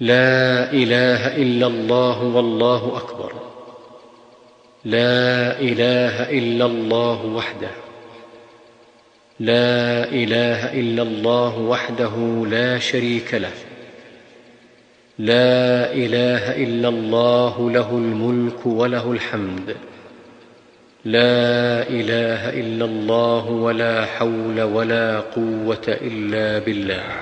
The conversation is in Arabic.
لا إله إلا الله والله أكبر. لا إله إلا الله وحده. لا إله إلا الله وحده لا شريك له. لا إله إلا الله له الملك وله الحمد. لا إله إلا الله ولا حول ولا قوة إلا بالله.